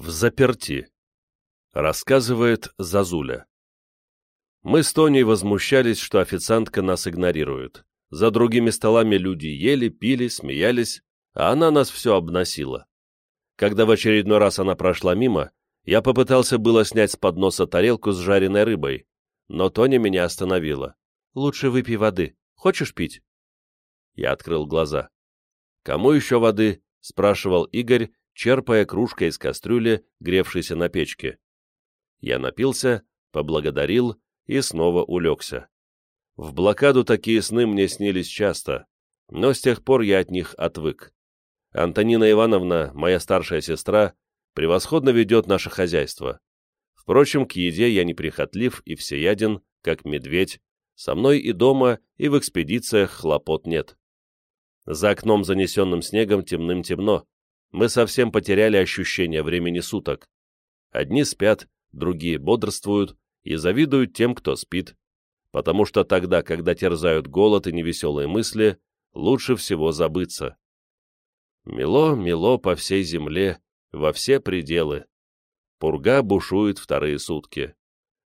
В заперти. Рассказывает Зазуля. Мы с Тоней возмущались, что официантка нас игнорирует. За другими столами люди ели, пили, смеялись, а она нас все обносила. Когда в очередной раз она прошла мимо, я попытался было снять с подноса тарелку с жареной рыбой, но Тоня меня остановила. «Лучше выпей воды. Хочешь пить?» Я открыл глаза. «Кому еще воды?» — спрашивал Игорь, черпая кружкой из кастрюли, гревшейся на печке. Я напился, поблагодарил и снова улегся. В блокаду такие сны мне снились часто, но с тех пор я от них отвык. Антонина Ивановна, моя старшая сестра, превосходно ведет наше хозяйство. Впрочем, к еде я неприхотлив и всеяден, как медведь, со мной и дома, и в экспедициях хлопот нет. За окном, занесенным снегом, темным-темно, мы совсем потеряли ощущение времени суток. Одни спят, другие бодрствуют и завидуют тем, кто спит, потому что тогда, когда терзают голод и невеселые мысли, лучше всего забыться. Мело, мело по всей земле, во все пределы. Пурга бушует вторые сутки.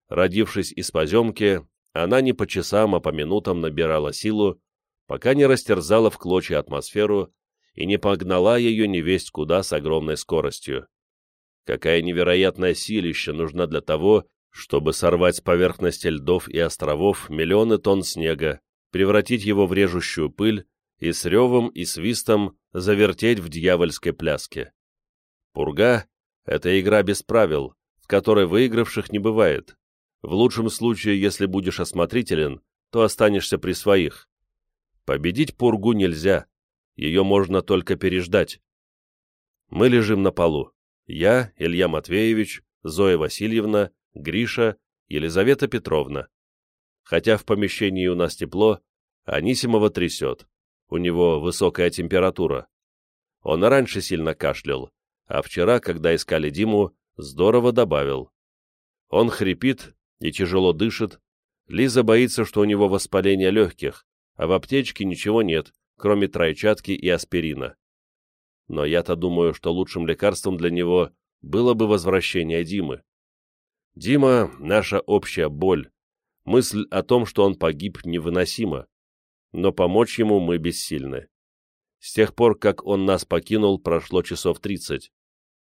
Родившись из поземки, она не по часам, а по минутам набирала силу, пока не растерзала в клочья атмосферу и не погнала ее невесть куда с огромной скоростью. Какая невероятная силища нужна для того, чтобы сорвать с поверхности льдов и островов миллионы тонн снега, превратить его в режущую пыль и с ревом и свистом завертеть в дьявольской пляске. Пурга — это игра без правил, в которой выигравших не бывает. В лучшем случае, если будешь осмотрителен, то останешься при своих. Победить пургу нельзя, ее можно только переждать. Мы лежим на полу. Я, Илья Матвеевич, Зоя Васильевна, Гриша, Елизавета Петровна. Хотя в помещении у нас тепло, Анисимова трясет. У него высокая температура. Он раньше сильно кашлял, а вчера, когда искали Диму, здорово добавил. Он хрипит и тяжело дышит. Лиза боится, что у него воспаление легких, а в аптечке ничего нет, кроме тройчатки и аспирина. Но я-то думаю, что лучшим лекарством для него было бы возвращение Димы. Дима — наша общая боль. Мысль о том, что он погиб, невыносима. Но помочь ему мы бессильны. С тех пор, как он нас покинул, прошло часов тридцать.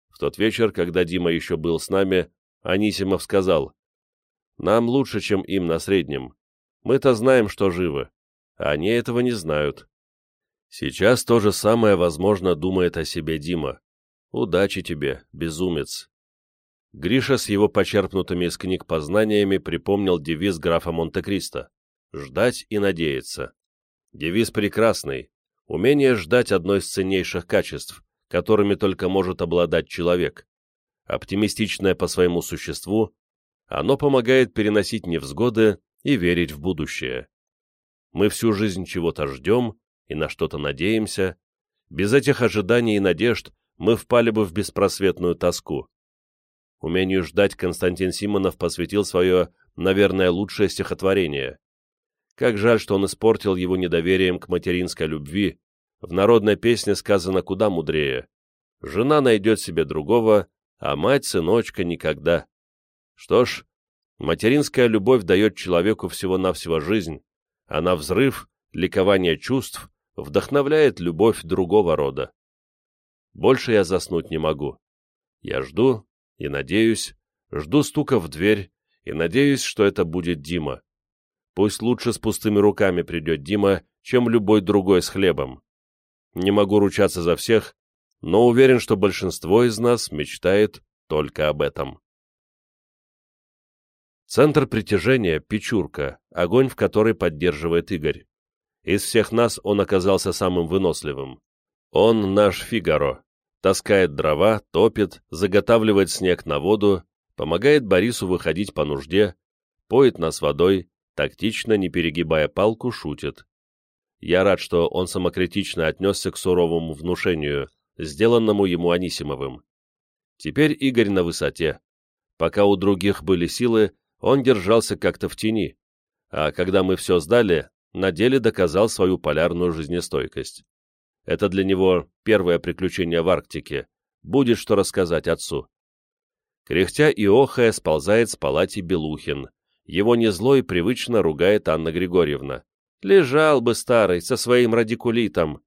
В тот вечер, когда Дима еще был с нами, Анисимов сказал, «Нам лучше, чем им на среднем. Мы-то знаем, что живы, а они этого не знают. Сейчас то же самое, возможно, думает о себе Дима. Удачи тебе, безумец. Гриша с его почерпнутыми из книг познаниями припомнил девиз графа Монте-Кристо «Ждать и надеяться». Девиз прекрасный. Умение ждать одно из ценнейших качеств, которыми только может обладать человек. Оптимистичное по своему существу, оно помогает переносить невзгоды и верить в будущее. Мы всю жизнь чего-то ждем, и на что-то надеемся, без этих ожиданий и надежд мы впали бы в беспросветную тоску. Умению ждать Константин Симонов посвятил свое, наверное, лучшее стихотворение. Как жаль, что он испортил его недоверием к материнской любви. В народной песне сказано куда мудрее. Жена найдет себе другого, а мать сыночка никогда. Что ж, материнская любовь дает человеку всего-навсего жизнь, она взрыв, ликование чувств, вдохновляет любовь другого рода. Больше я заснуть не могу. Я жду и надеюсь, жду стука в дверь и надеюсь, что это будет Дима. Пусть лучше с пустыми руками придет Дима, чем любой другой с хлебом. Не могу ручаться за всех, но уверен, что большинство из нас мечтает только об этом. Центр притяжения — печурка, огонь в которой поддерживает Игорь. Из всех нас он оказался самым выносливым. Он наш Фигаро. Таскает дрова, топит, заготавливает снег на воду, помогает Борису выходить по нужде, поет нас водой, тактично, не перегибая палку, шутит. Я рад, что он самокритично отнесся к суровому внушению, сделанному ему Анисимовым. Теперь Игорь на высоте. Пока у других были силы, он держался как-то в тени, а когда мы все сдали, на деле доказал свою полярную жизнестойкость. Это для него первое приключение в Арктике, будет что рассказать отцу. Кряхтя и охая сползает с палати Белухин. Его незлой привычно ругает Анна Григорьевна. Лежал бы старый со своим радикулитом.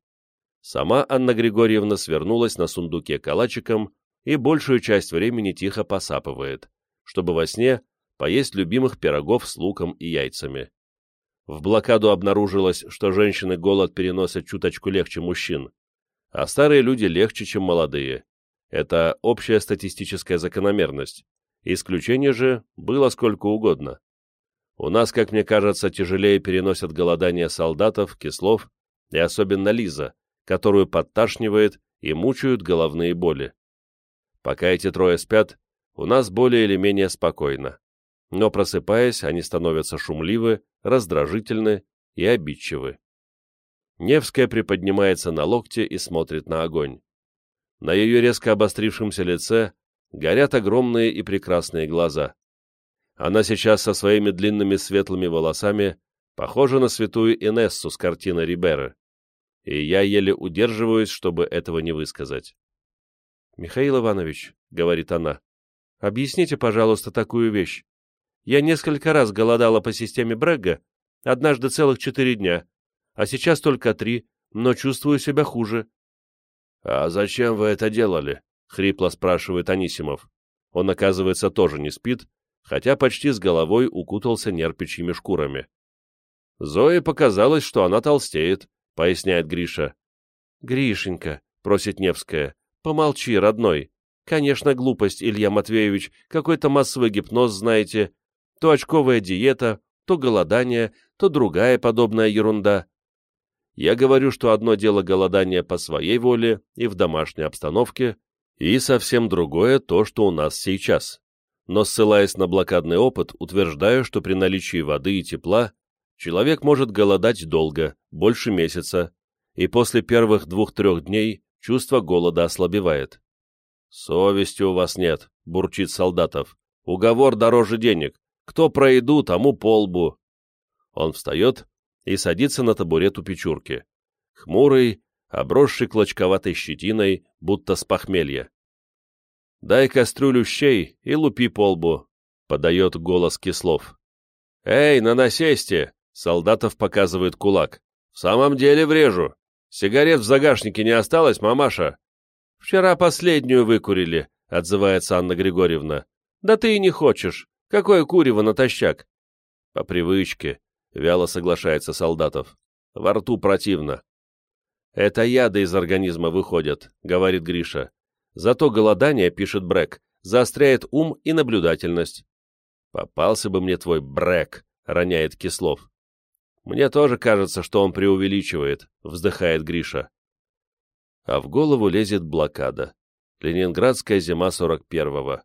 Сама Анна Григорьевна свернулась на сундуке калачиком и большую часть времени тихо посапывает, чтобы во сне поесть любимых пирогов с луком и яйцами. В блокаду обнаружилось, что женщины голод переносят чуточку легче мужчин, а старые люди легче, чем молодые. Это общая статистическая закономерность. Исключение же было сколько угодно. У нас, как мне кажется, тяжелее переносят голодание солдатов, кислов и особенно Лиза, которую подташнивает и мучают головные боли. Пока эти трое спят, у нас более или менее спокойно. Но просыпаясь, они становятся шумливы, раздражительны и обидчивы. Невская приподнимается на локте и смотрит на огонь. На ее резко обострившемся лице горят огромные и прекрасные глаза. Она сейчас со своими длинными светлыми волосами похожа на святую Инессу с картины Риберы. И я еле удерживаюсь, чтобы этого не высказать. «Михаил Иванович», — говорит она, — «объясните, пожалуйста, такую вещь. Я несколько раз голодала по системе Брегга, однажды целых четыре дня, а сейчас только три, но чувствую себя хуже». «А зачем вы это делали?» — хрипло спрашивает Анисимов. Он, оказывается, тоже не спит, хотя почти с головой укутался нерпичьими шкурами. Зое показалось, что она толстеет, поясняет Гриша. «Гришенька», — просит Невская, — «помолчи, родной. Конечно, глупость, Илья Матвеевич, какой-то массовый гипноз, знаете. То очковая диета, то голодание, то другая подобная ерунда. Я говорю, что одно дело голодание по своей воле и в домашней обстановке, и совсем другое то, что у нас сейчас но, ссылаясь на блокадный опыт, утверждаю, что при наличии воды и тепла человек может голодать долго, больше месяца, и после первых двух-трех дней чувство голода ослабевает. «Совести у вас нет», — бурчит Солдатов. «Уговор дороже денег. Кто про еду, тому полбу». Он встает и садится на табурет у печурки. Хмурый, обросший клочковатой щетиной, будто с похмелья. «Дай кастрюлю щей и лупи по лбу», — подает голос Кислов. «Эй, на насесте!» — Солдатов показывает кулак. «В самом деле врежу. Сигарет в загашнике не осталось, мамаша?» «Вчера последнюю выкурили», — отзывается Анна Григорьевна. «Да ты и не хочешь. Какое курево натощак?» «По привычке», — вяло соглашается Солдатов. «Во рту противно». «Это яды из организма выходят», — говорит Гриша. Зато голодание, пишет Брэк, заостряет ум и наблюдательность. «Попался бы мне твой Брэк», — роняет Кислов. «Мне тоже кажется, что он преувеличивает», — вздыхает Гриша. А в голову лезет блокада. Ленинградская зима 41-го.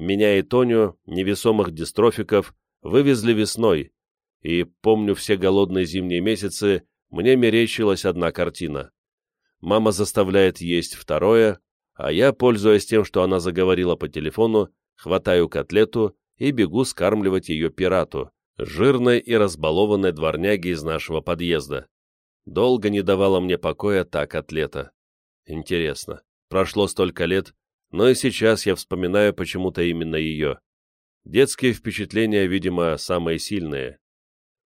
Меня и Тоню, невесомых дистрофиков, вывезли весной, и, помню все голодные зимние месяцы, мне мерещилась одна картина. Мама заставляет есть второе, а я, пользуясь тем, что она заговорила по телефону, хватаю котлету и бегу скармливать ее пирату, жирной и разбалованной дворняге из нашего подъезда. Долго не давала мне покоя та котлета. Интересно, прошло столько лет, но и сейчас я вспоминаю почему-то именно ее. Детские впечатления, видимо, самые сильные.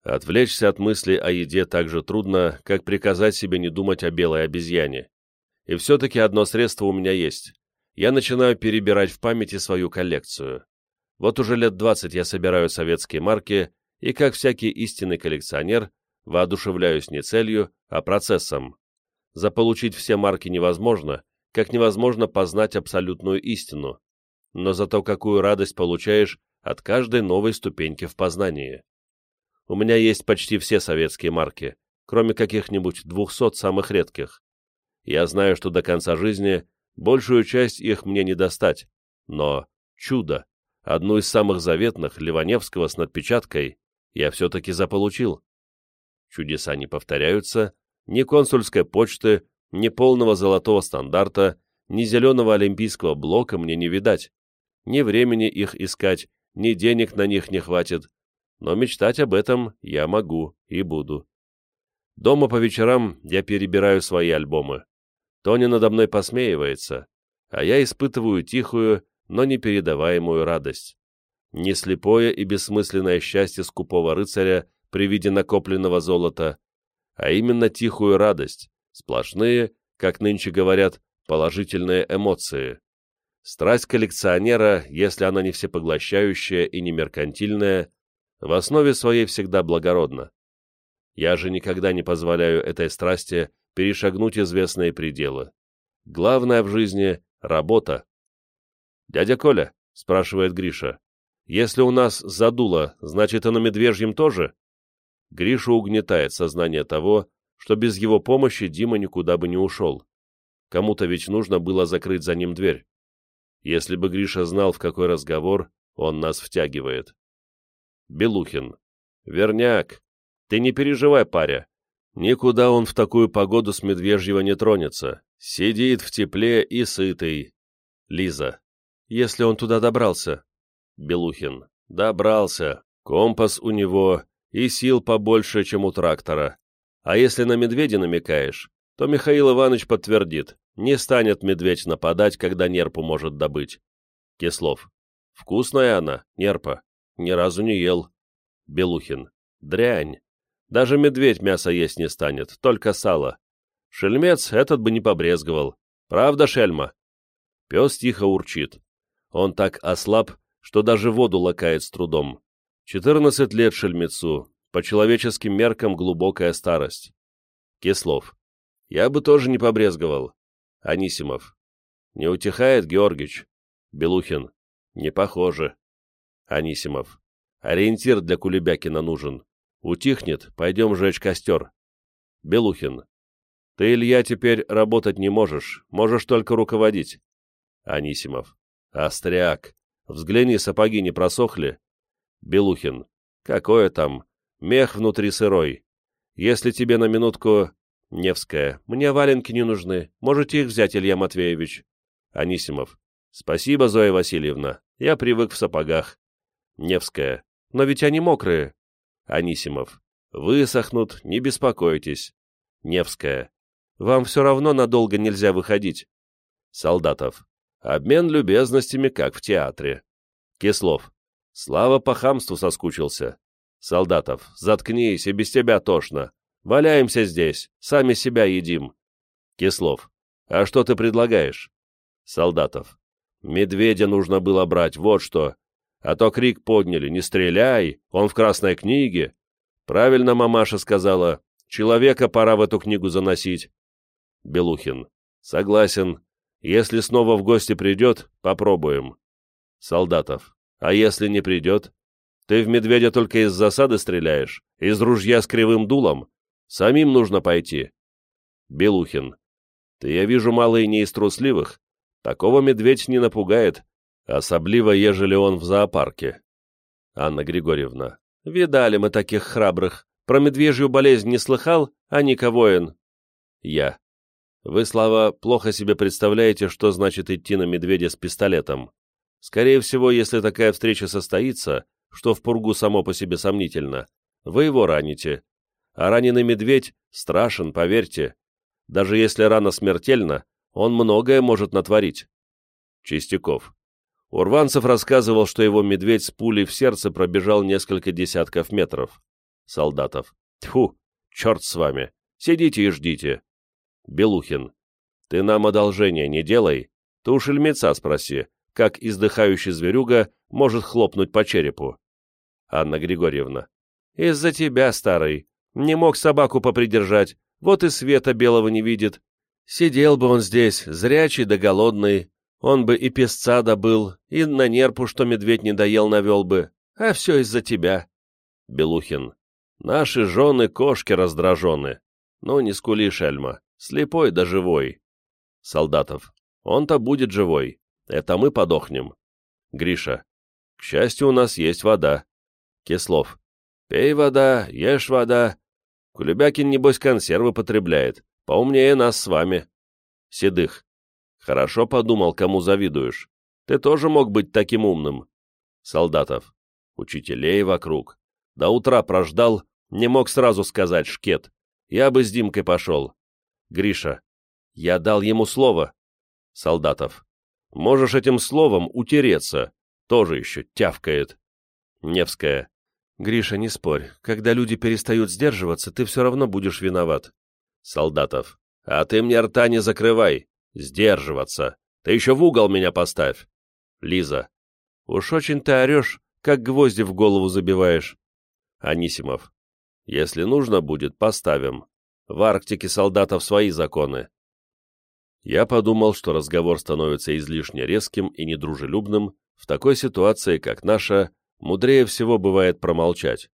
Отвлечься от мысли о еде так же трудно, как приказать себе не думать о белой обезьяне. И все-таки одно средство у меня есть. Я начинаю перебирать в памяти свою коллекцию. Вот уже лет 20 я собираю советские марки, и, как всякий истинный коллекционер, воодушевляюсь не целью, а процессом. Заполучить все марки невозможно, как невозможно познать абсолютную истину. Но зато какую радость получаешь от каждой новой ступеньки в познании. У меня есть почти все советские марки, кроме каких-нибудь двухсот самых редких. Я знаю, что до конца жизни большую часть их мне не достать, но чудо, одну из самых заветных, Ливаневского с надпечаткой, я все-таки заполучил. Чудеса не повторяются, ни консульской почты, ни полного золотого стандарта, ни зеленого олимпийского блока мне не видать. Ни времени их искать, ни денег на них не хватит, но мечтать об этом я могу и буду. Дома по вечерам я перебираю свои альбомы. Тоня надо мной посмеивается, а я испытываю тихую, но непередаваемую радость. Не слепое и бессмысленное счастье скупого рыцаря при виде накопленного золота, а именно тихую радость, сплошные, как нынче говорят, положительные эмоции. Страсть коллекционера, если она не всепоглощающая и не меркантильная, в основе своей всегда благородна. Я же никогда не позволяю этой страсти перешагнуть известные пределы. Главное в жизни — работа. «Дядя Коля», — спрашивает Гриша, — «если у нас задуло, значит и на медвежьем тоже?» Гришу угнетает сознание того, что без его помощи Дима никуда бы не ушел. Кому-то ведь нужно было закрыть за ним дверь. Если бы Гриша знал, в какой разговор, он нас втягивает. Белухин. Верняк. Ты не переживай, паря. Никуда он в такую погоду с Медвежьего не тронется. Сидит в тепле и сытый. Лиза. Если он туда добрался. Белухин. Добрался. Компас у него и сил побольше, чем у трактора. А если на медведя намекаешь, то Михаил Иванович подтвердит, не станет медведь нападать, когда нерпу может добыть. Кислов. Вкусная она, нерпа. Ни разу не ел. Белухин. Дрянь. Даже медведь мясо есть не станет, только сало. Шельмец этот бы не побрезговал. Правда, шельма? Пес тихо урчит. Он так ослаб, что даже воду лакает с трудом. Четырнадцать лет шельмецу, по человеческим меркам глубокая старость. Кислов. Я бы тоже не побрезговал. Анисимов. Не утихает, Георгич? Белухин. Не похоже. Анисимов. Ориентир для Кулебякина нужен. Утихнет, пойдем жечь костер. Белухин. Ты, Илья, теперь работать не можешь, можешь только руководить. Анисимов. Остряк. Взгляни, сапоги не просохли. Белухин. Какое там? Мех внутри сырой. Если тебе на минутку... Невская. Мне валенки не нужны. Можете их взять, Илья Матвеевич. Анисимов. Спасибо, Зоя Васильевна. Я привык в сапогах. Невская. Но ведь они мокрые. Анисимов. Высохнут, не беспокойтесь. Невская. Вам все равно надолго нельзя выходить. Солдатов. Обмен любезностями, как в театре. Кислов. Слава по хамству соскучился. Солдатов. Заткнись, и без тебя тошно. Валяемся здесь, сами себя едим. Кислов. А что ты предлагаешь? Солдатов. Медведя нужно было брать, вот что. А то крик подняли, не стреляй, он в красной книге. Правильно мамаша сказала, человека пора в эту книгу заносить. Белухин. Согласен. Если снова в гости придет, попробуем. Солдатов. А если не придет? Ты в медведя только из засады стреляешь, из ружья с кривым дулом. Самим нужно пойти. Белухин. Ты, я вижу, мало и не из трусливых. Такого медведь не напугает, особливо, ежели он в зоопарке. Анна Григорьевна. Видали мы таких храбрых. Про медвежью болезнь не слыхал, а Ника воин. Я. Вы, Слава, плохо себе представляете, что значит идти на медведя с пистолетом. Скорее всего, если такая встреча состоится, что в пургу само по себе сомнительно, вы его раните, а раненый медведь страшен, поверьте. Даже если рана смертельна, он многое может натворить. Чистяков. Урванцев рассказывал, что его медведь с пулей в сердце пробежал несколько десятков метров. Солдатов. Тьфу, черт с вами. Сидите и ждите. Белухин. Ты нам одолжение не делай. Ты у шельмеца спроси, как издыхающий зверюга может хлопнуть по черепу. Анна Григорьевна. Из-за тебя, старый. Не мог собаку попридержать, вот и света белого не видит. Сидел бы он здесь, зрячий да голодный, он бы и песца добыл, и на нерпу, что медведь не доел, навел бы, а все из-за тебя. Белухин. Наши жены кошки раздражены. Ну, не скули, шельма, слепой да живой. Солдатов. Он-то будет живой, это мы подохнем. Гриша. К счастью, у нас есть вода. Кислов. Пей вода, ешь вода, Кулебякин, небось, консервы потребляет. Поумнее нас с вами. Седых. Хорошо подумал, кому завидуешь. Ты тоже мог быть таким умным. Солдатов. Учителей вокруг. До утра прождал, не мог сразу сказать шкет. Я бы с Димкой пошел. Гриша. Я дал ему слово. Солдатов. Можешь этим словом утереться. Тоже еще тявкает. Невская. Гриша, не спорь. Когда люди перестают сдерживаться, ты все равно будешь виноват. Солдатов. А ты мне рта не закрывай. Сдерживаться. Ты еще в угол меня поставь. Лиза. Уж очень ты орешь, как гвозди в голову забиваешь. Анисимов. Если нужно будет, поставим. В Арктике солдатов свои законы. Я подумал, что разговор становится излишне резким и недружелюбным, в такой ситуации, как наша, мудрее всего бывает промолчать.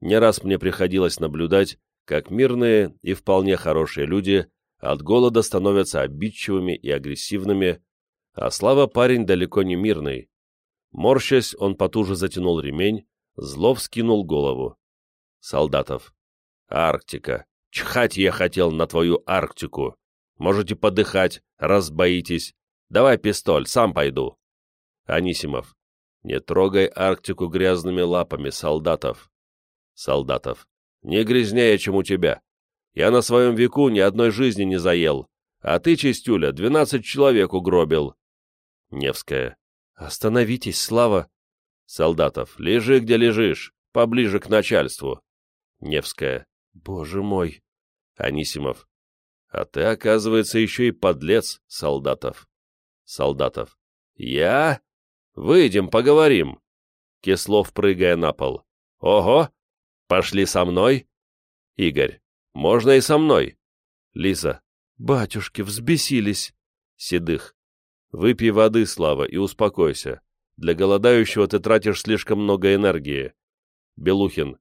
Не раз мне приходилось наблюдать, как мирные и вполне хорошие люди от голода становятся обидчивыми и агрессивными, а Слава парень далеко не мирный. Морщась, он потуже затянул ремень, зло вскинул голову. Солдатов. Арктика. Чхать я хотел на твою Арктику. Можете подыхать, раз боитесь. Давай пистоль, сам пойду. Анисимов. Не трогай Арктику грязными лапами, солдатов. Солдатов. Не грязнее, чем у тебя. Я на своем веку ни одной жизни не заел, а ты, чистюля, двенадцать человек угробил. Невская. Остановитесь, Слава. Солдатов. Лежи, где лежишь, поближе к начальству. Невская. Боже мой. Анисимов. А ты, оказывается, еще и подлец, Солдатов. Солдатов. Я? Выйдем, поговорим. Кислов, прыгая на пол. Ого! Пошли со мной? Игорь. Можно и со мной. Лиза. Батюшки, взбесились. Седых. Выпей воды, Слава, и успокойся. Для голодающего ты тратишь слишком много энергии. Белухин.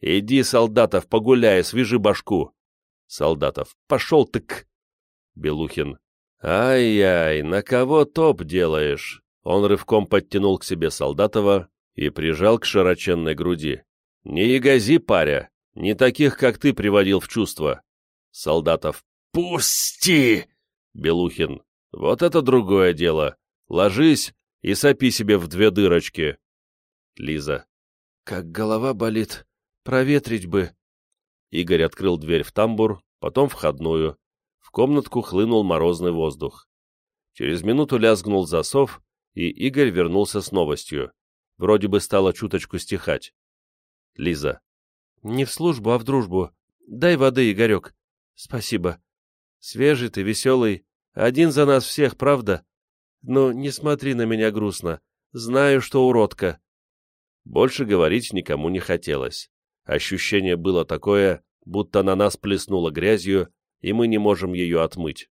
Иди, солдатов, погуляй, свяжи башку. Солдатов. Пошел ты к... Белухин. Ай-яй, на кого топ делаешь? Он рывком подтянул к себе Солдатова и прижал к широченной груди. Не ягози, паря, не таких, как ты, приводил в чувство. Солдатов. Пусти! Белухин. Вот это другое дело. Ложись и сопи себе в две дырочки. Лиза. Как голова болит. Проветрить бы. Игорь открыл дверь в тамбур, потом входную. В комнатку хлынул морозный воздух. Через минуту лязгнул засов, и Игорь вернулся с новостью. Вроде бы стало чуточку стихать. Лиза. Не в службу, а в дружбу. Дай воды, Игорек. Спасибо. Свежий ты, веселый. Один за нас всех, правда? Но не смотри на меня грустно. Знаю, что уродка. Больше говорить никому не хотелось. Ощущение было такое, будто на нас плеснуло грязью, и мы не можем ее отмыть.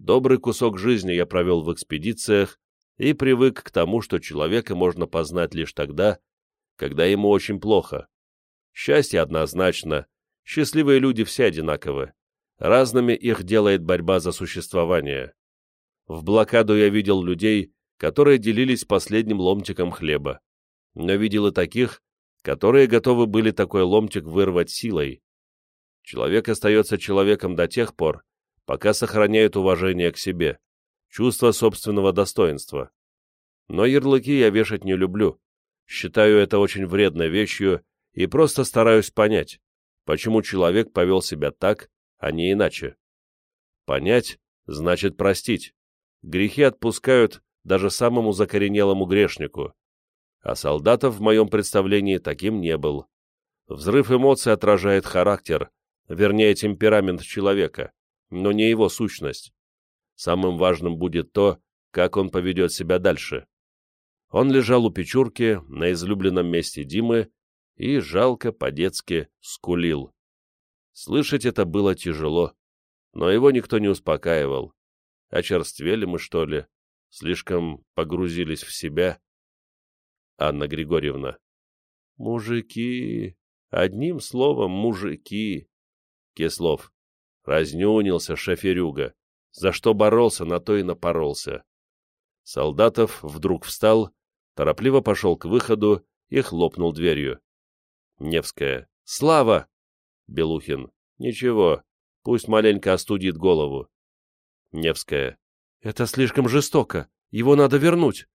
Добрый кусок жизни я провел в экспедициях и привык к тому, что человека можно познать лишь тогда, когда ему очень плохо. Счастье однозначно, счастливые люди все одинаковы. Разными их делает борьба за существование. В блокаду я видел людей, которые делились последним ломтиком хлеба, но видел и таких, которые готовы были такой ломтик вырвать силой. Человек остается человеком до тех пор, пока сохраняет уважение к себе, чувство собственного достоинства. Но ярлыки я вешать не люблю, считаю это очень вредной вещью и просто стараюсь понять, почему человек повел себя так, а не иначе. Понять значит простить. Грехи отпускают даже самому закоренелому грешнику. А солдатов в моем представлении таким не был. Взрыв эмоций отражает характер, вернее темперамент человека, но не его сущность. Самым важным будет то, как он поведет себя дальше. Он лежал у печурки на излюбленном месте Димы и жалко по-детски скулил. Слышать это было тяжело, но его никто не успокаивал. Очерствели мы, что ли? Слишком погрузились в себя? Анна Григорьевна. Мужики. Одним словом, мужики. Кислов. Разнюнился шоферюга. За что боролся, на то и напоролся. Солдатов вдруг встал, торопливо пошел к выходу и хлопнул дверью. Невская. «Слава!» Белухин. Ничего, пусть маленько остудит голову. Невская. Это слишком жестоко. Его надо вернуть.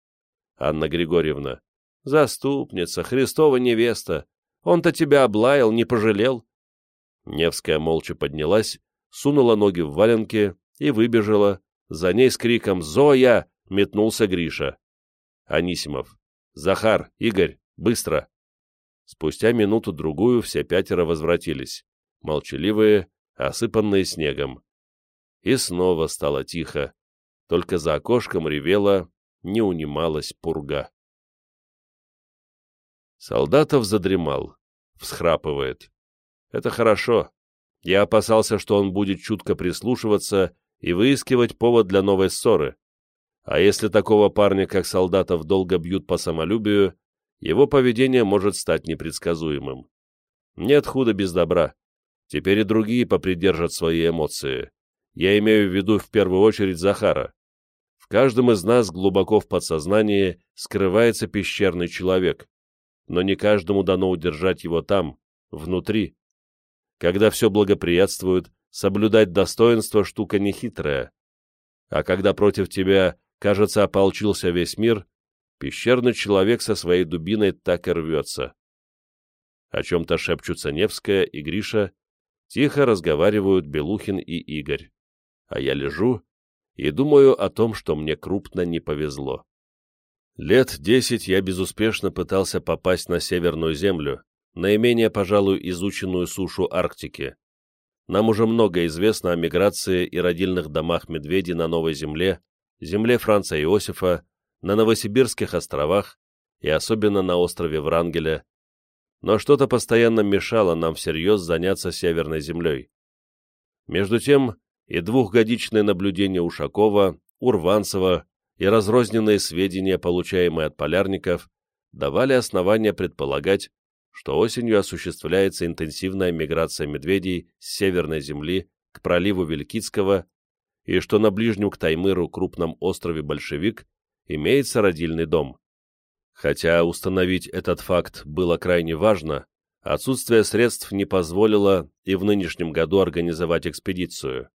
Анна Григорьевна. Заступница, Христова невеста. Он-то тебя облаял, не пожалел. Невская молча поднялась, сунула ноги в валенки и выбежала, за ней с криком «Зоя! метнулся Гриша. Анисимов. «Захар, Игорь, быстро!» Спустя минуту-другую все пятеро возвратились, молчаливые, осыпанные снегом. И снова стало тихо, только за окошком ревела, не унималась пурга. Солдатов задремал, всхрапывает. Это хорошо. Я опасался, что он будет чутко прислушиваться и выискивать повод для новой ссоры. А если такого парня, как солдатов, долго бьют по самолюбию, его поведение может стать непредсказуемым. Нет худа без добра. Теперь и другие попридержат свои эмоции. Я имею в виду в первую очередь Захара. В каждом из нас глубоко в подсознании скрывается пещерный человек, но не каждому дано удержать его там, внутри. Когда все благоприятствует, соблюдать достоинство штука нехитрая. А когда против тебя, кажется, ополчился весь мир, пещерный человек со своей дубиной так и рвется. О чем-то шепчутся Невская и Гриша, тихо разговаривают Белухин и Игорь. А я лежу и думаю о том, что мне крупно не повезло. Лет десять я безуспешно пытался попасть на Северную Землю, наименее, пожалуй, изученную сушу Арктики. Нам уже много известно о миграции и родильных домах медведей на Новой Земле, земле Франца Иосифа, на Новосибирских островах и особенно на острове Врангеля, но что-то постоянно мешало нам всерьез заняться Северной землей. Между тем, и двухгодичное наблюдение Ушакова, Урванцева и разрозненные сведения, получаемые от полярников, давали основания предполагать, что осенью осуществляется интенсивная миграция медведей с Северной Земли к проливу Вилькицкого и что на ближнем к Таймыру крупном острове Большевик имеется родильный дом. Хотя установить этот факт было крайне важно, отсутствие средств не позволило и в нынешнем году организовать экспедицию.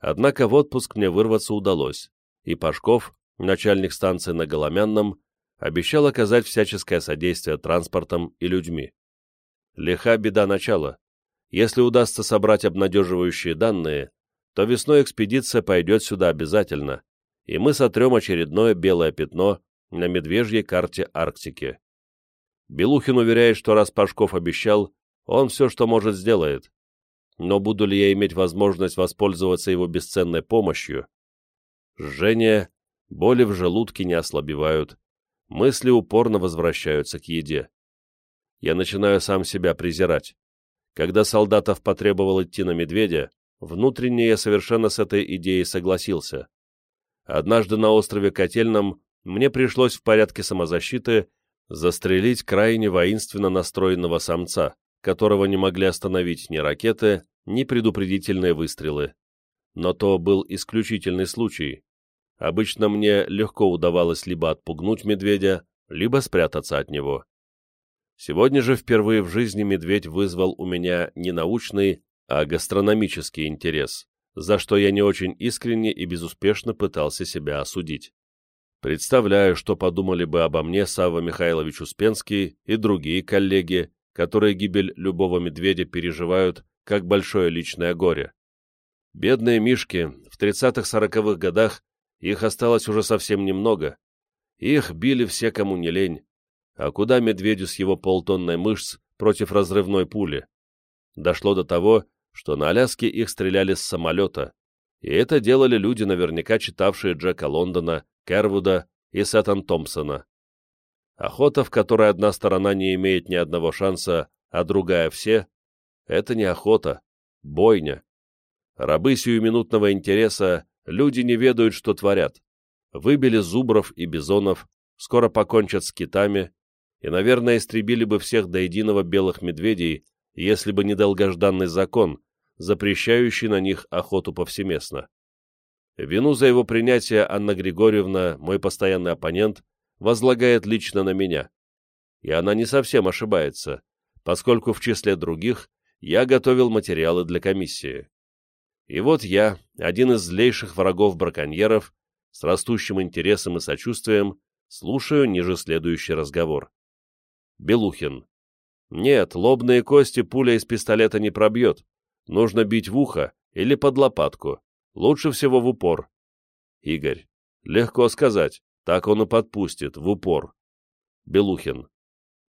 Однако в отпуск мне вырваться удалось, и Пашков, начальник станции на Голомянном, обещал оказать всяческое содействие транспортом и людьми. Лиха беда начала. Если удастся собрать обнадеживающие данные, то весной экспедиция пойдет сюда обязательно, и мы сотрем очередное белое пятно на медвежьей карте Арктики. Белухин уверяет, что раз Пашков обещал, он все, что может, сделает. Но буду ли я иметь возможность воспользоваться его бесценной помощью? Жжение, боли в желудке не ослабевают, мысли упорно возвращаются к еде. Я начинаю сам себя презирать. Когда солдатов потребовал идти на медведя, внутренне я совершенно с этой идеей согласился. Однажды на острове Котельном мне пришлось в порядке самозащиты застрелить крайне воинственно настроенного самца, которого не могли остановить ни ракеты, ни предупредительные выстрелы. Но то был исключительный случай. Обычно мне легко удавалось либо отпугнуть медведя, либо спрятаться от него. Сегодня же впервые в жизни медведь вызвал у меня не научный, а гастрономический интерес за что я не очень искренне и безуспешно пытался себя осудить. Представляю, что подумали бы обо мне Савва Михайлович Успенский и другие коллеги, которые гибель любого медведя переживают как большое личное горе. Бедные мишки, в 30-40-х годах их осталось уже совсем немного. Их били все, кому не лень. А куда медведю с его полтонной мышц против разрывной пули? Дошло до того, что на Аляске их стреляли с самолета, и это делали люди, наверняка читавшие Джека Лондона, Кервуда и Сеттон Томпсона. Охота, в которой одна сторона не имеет ни одного шанса, а другая все, это не охота, бойня. Рабы сиюминутного интереса, люди не ведают, что творят. Выбили зубров и бизонов, скоро покончат с китами, и, наверное, истребили бы всех до единого белых медведей, если бы не долгожданный закон, запрещающий на них охоту повсеместно. Вину за его принятие Анна Григорьевна, мой постоянный оппонент, возлагает лично на меня. И она не совсем ошибается, поскольку в числе других я готовил материалы для комиссии. И вот я, один из злейших врагов браконьеров, с растущим интересом и сочувствием, слушаю ниже следующий разговор. Белухин. Нет, лобные кости пуля из пистолета не пробьет, Нужно бить в ухо или под лопатку. Лучше всего в упор. Игорь. Легко сказать, так он и подпустит, в упор. Белухин.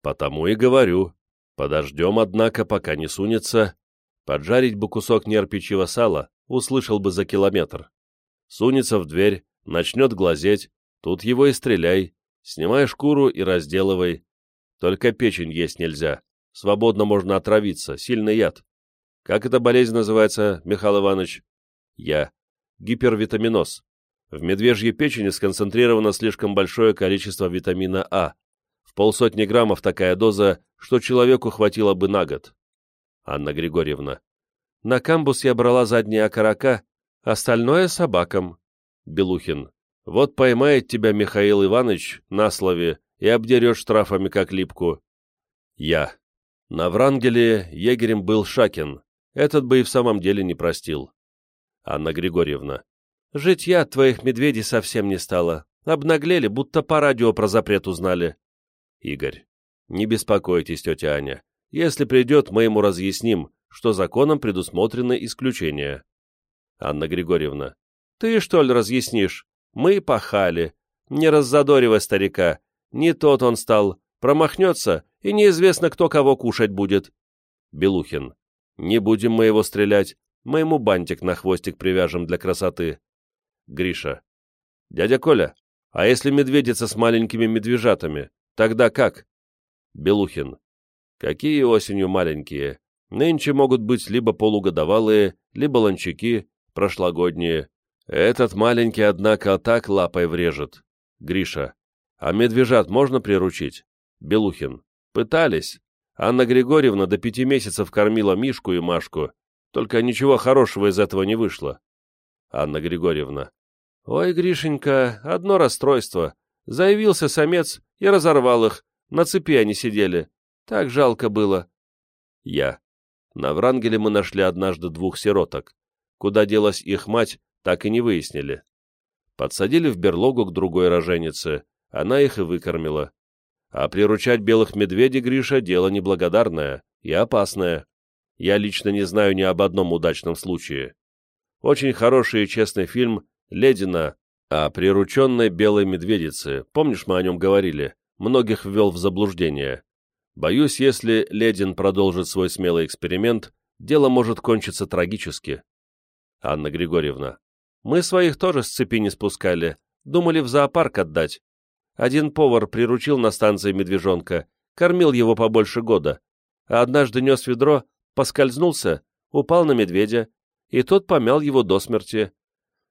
Потому и говорю. Подождем, однако, пока не сунется. Поджарить бы кусок нерпичьего сала, услышал бы за километр. Сунется в дверь, начнет глазеть, тут его и стреляй, снимай шкуру и разделывай. Только печень есть нельзя, свободно можно отравиться, сильный яд. Как эта болезнь называется, Михаил Иванович? Я. Гипервитаминоз. В медвежьей печени сконцентрировано слишком большое количество витамина А. В полсотни граммов такая доза, что человеку хватило бы на год. Анна Григорьевна. На камбус я брала задние окорока, остальное собакам. Белухин. Вот поймает тебя Михаил Иванович на слове и обдерешь штрафами как липку. Я. На Врангеле егерем был Шакин. Этот бы и в самом деле не простил. Анна Григорьевна. Житья твоих медведей совсем не стало. Обнаглели, будто по радио про запрет узнали. Игорь. Не беспокойтесь, тетя Аня. Если придет, мы ему разъясним, что законом предусмотрены исключения. Анна Григорьевна. Ты, что ли, разъяснишь? Мы пахали. Не раззадоривай старика. Не тот он стал. Промахнется, и неизвестно, кто кого кушать будет. Белухин. Не будем мы его стрелять. Мы ему бантик на хвостик привяжем для красоты. Гриша. Дядя Коля, а если медведица с маленькими медвежатами, тогда как? Белухин. Какие осенью маленькие? Нынче могут быть либо полугодовалые, либо ланчаки, прошлогодние. Этот маленький, однако, так лапой врежет. Гриша. А медвежат можно приручить? Белухин. Пытались. Анна Григорьевна до пяти месяцев кормила Мишку и Машку, только ничего хорошего из этого не вышло. Анна Григорьевна. Ой, Гришенька, одно расстройство. Заявился самец и разорвал их. На цепи они сидели. Так жалко было. Я. На Врангеле мы нашли однажды двух сироток. Куда делась их мать, так и не выяснили. Подсадили в берлогу к другой роженице, она их и выкормила. А приручать белых медведей, Гриша, дело неблагодарное и опасное. Я лично не знаю ни об одном удачном случае. Очень хороший и честный фильм «Ледина» о прирученной белой медведице. Помнишь, мы о нем говорили? Многих ввел в заблуждение. Боюсь, если Ледин продолжит свой смелый эксперимент, дело может кончиться трагически. Анна Григорьевна. Мы своих тоже с цепи не спускали. Думали в зоопарк отдать. Один повар приручил на станции медвежонка, кормил его побольше года, а однажды нес ведро, поскользнулся, упал на медведя, и тот помял его до смерти.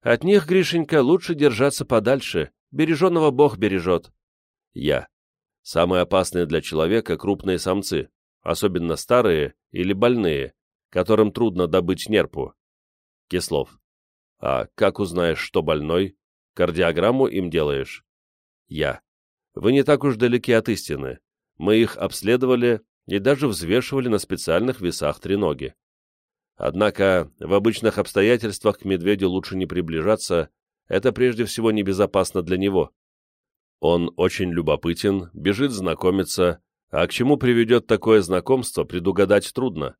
От них, Гришенька, лучше держаться подальше, береженного Бог бережет. Я. Самые опасные для человека крупные самцы, особенно старые или больные, которым трудно добыть нерпу. Кислов. А как узнаешь, что больной? Кардиограмму им делаешь? Я. Вы не так уж далеки от истины. Мы их обследовали и даже взвешивали на специальных весах треноги. Однако в обычных обстоятельствах к медведю лучше не приближаться, это прежде всего небезопасно для него. Он очень любопытен, бежит знакомиться, а к чему приведет такое знакомство, предугадать трудно.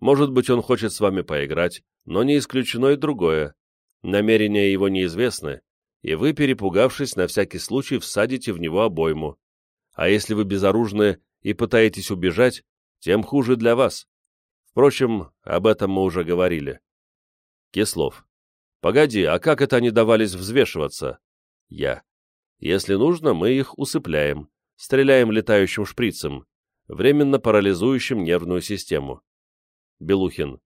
Может быть, он хочет с вами поиграть, но не исключено и другое. Намерения его неизвестны, и вы, перепугавшись, на всякий случай всадите в него обойму. А если вы безоружны и пытаетесь убежать, тем хуже для вас. Впрочем, об этом мы уже говорили. Кислов. Погоди, а как это они давались взвешиваться? Я. Если нужно, мы их усыпляем, стреляем летающим шприцем, временно парализующим нервную систему. Белухин.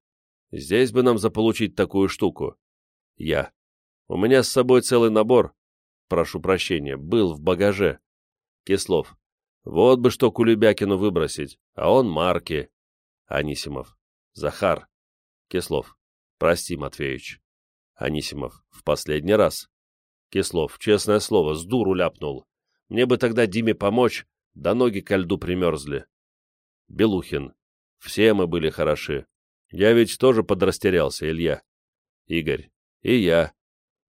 Здесь бы нам заполучить такую штуку. Я. У меня с собой целый набор. Прошу прощения, был в багаже. Кислов. Вот бы что Кулебякину выбросить, а он марки. Анисимов. Захар. Кислов. Прости, Матвеич. Анисимов. В последний раз. Кислов. Честное слово, с дуру ляпнул. Мне бы тогда Диме помочь, да ноги ко льду примерзли. Белухин. Все мы были хороши. Я ведь тоже подрастерялся, Илья. Игорь. И я.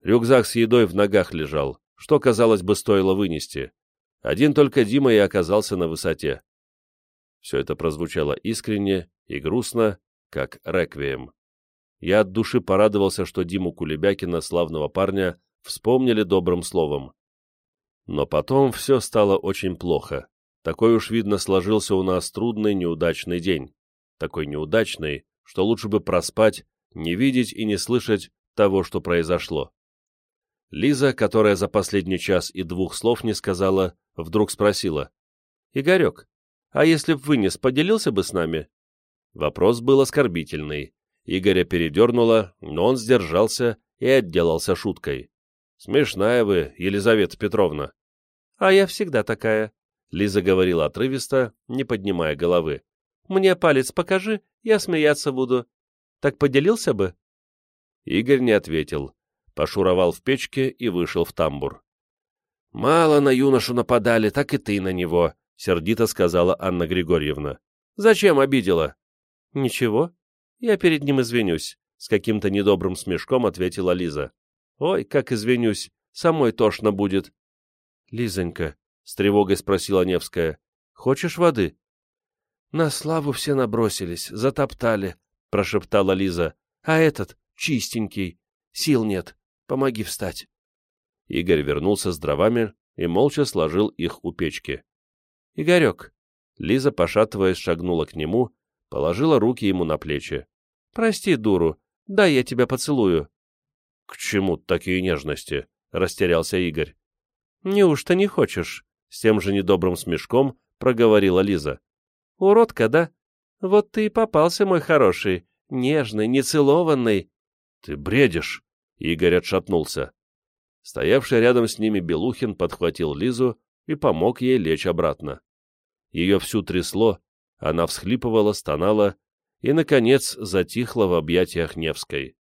Рюкзак с едой в ногах лежал, что, казалось бы, стоило вынести. Один только Дима и оказался на высоте. Все это прозвучало искренне и грустно, как реквием. Я от души порадовался, что Диму Кулебякина, славного парня, вспомнили добрым словом. Но потом все стало очень плохо. Такой уж, видно, сложился у нас трудный, неудачный день. Такой неудачный, что лучше бы проспать, не видеть и не слышать того, что произошло. Лиза, которая за последний час и двух слов не сказала, вдруг спросила. «Игорек, а если б вынес, поделился бы с нами?» Вопрос был оскорбительный. Игоря передернуло, но он сдержался и отделался шуткой. «Смешная вы, Елизавета Петровна». «А я всегда такая», — Лиза говорила отрывисто, не поднимая головы. «Мне палец покажи, я смеяться буду. Так поделился бы?» Игорь не ответил, пошуровал в печке и вышел в тамбур. «Мало на юношу нападали, так и ты на него», — сердито сказала Анна Григорьевна. «Зачем обидела?» «Ничего, я перед ним извинюсь», — с каким-то недобрым смешком ответила Лиза. «Ой, как извинюсь, самой тошно будет». «Лизонька», — с тревогой спросила Невская, — «хочешь воды?» «На славу все набросились, затоптали», — прошептала Лиза. «А этот, чистенький, сил нет, помоги встать». Игорь вернулся с дровами и молча сложил их у печки. «Игорек!» Лиза, пошатываясь, шагнула к нему, положила руки ему на плечи. «Прости, дуру, дай я тебя поцелую». «К чему такие нежности?» — растерялся Игорь. «Неужто не хочешь?» — с тем же недобрым смешком проговорила Лиза. «Уродка, да? Вот ты и попался, мой хороший, нежный, нецелованный». «Ты бредишь!» — Игорь отшатнулся. Стоявший рядом с ними Белухин подхватил Лизу и помог ей лечь обратно. Ее всю трясло, она всхлипывала, стонала и, наконец, затихла в объятиях Невской. —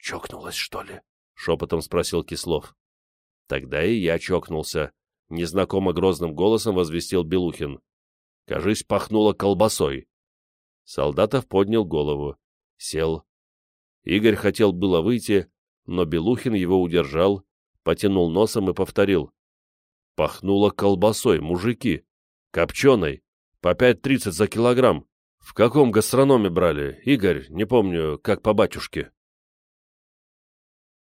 Чокнулась, что ли? — шепотом спросил Кислов. Тогда и я чокнулся. Незнакомо грозным голосом возвестил Белухин. Кажись, пахнуло колбасой. Солдатов поднял голову. Сел. Игорь хотел было выйти, но Белухин его удержал потянул носом и повторил. «Пахнуло колбасой, мужики! Копченой! По пять тридцать за килограмм! В каком гастрономе брали, Игорь, не помню, как по батюшке?»